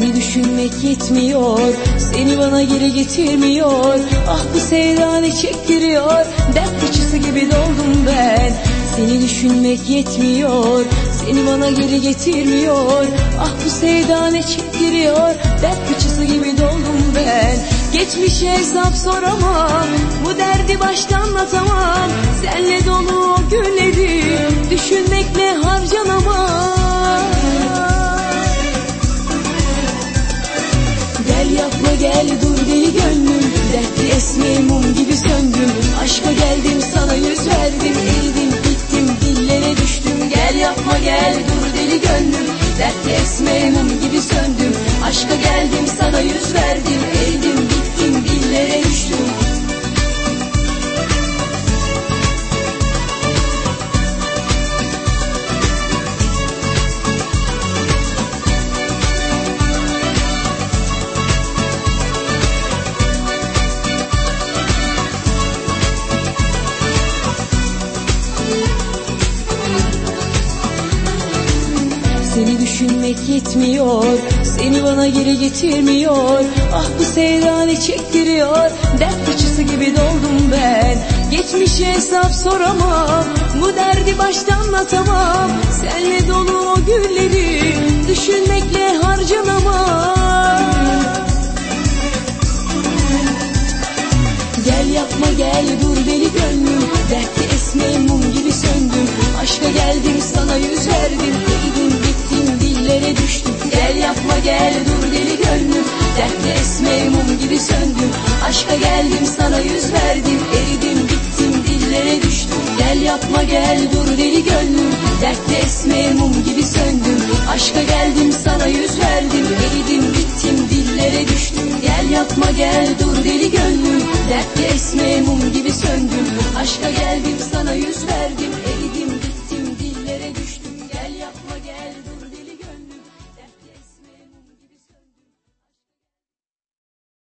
düşünmek yetmiyor Seni bana geri getirmiyor. Ah bu sevda ne çektiriyor? Dert fıçısı gibi doldum ben. Seni düşünmek yetmiyor Seni bana geri getirmiyor. Ah bu sevda ne çektiriyor? Dert fıçısı gibi doldum ben. Geçmişe hesap soramam Bu derdi baştan anlatamam. Senle dolu o günleri Esme mum gibi söndüm. Aşka geldim sana yüz verdim. Eridim bittim dillere düştüm. Gel yapma gel dur deli gönlüm. Dertli esme mum gibi söndüm Seni düşünmek yetmiyor Seni bana geri getirmiyor. Ah bu sevda ne çektiriyor? Dert fıçısı gibi doldum ben. Geçmişe hesap soramam Bu derdi baştan anlatamam. Senle dolu o gülleri Düşünmekle harcanamam. Gel yapma gel dur deli gönlüm. Dertli esme mum gibi söndüm. Aşka geldim sana yüz verdim Yanıma gel dur deli gönlüm. Dertli esme mum gibi söndüm Aşka geldim sana yüz verdim. Eridim bittim dillere düştüm. Gel yapma gel dur deli gönlüm. Dertli esme mum gibi söndüm. Aşka geldim sana yüz verdim. Eridim bittim dillere düştüm. Gel yapma gel dur deli gönlüm. Dertli esme mum gibi söndüm. Aşka geldim sana yüz verdim.